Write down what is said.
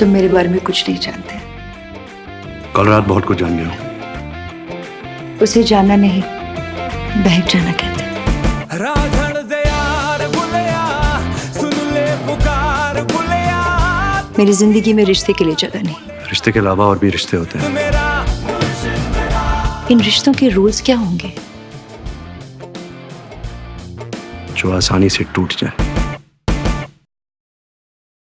तुम मेरे बारे में कुछ नहीं जानते। कल रात बहुत कुछ जान गया उसे जाना नहीं बहक जाना कहते मेरी ज़िंदगी में रिश्ते के लिए जगह नहीं। रिश्ते के अलावा और भी रिश्ते होते हैं। इन रिश्तों के रूल्स क्या होंगे? जो आसानी से टूट जाए।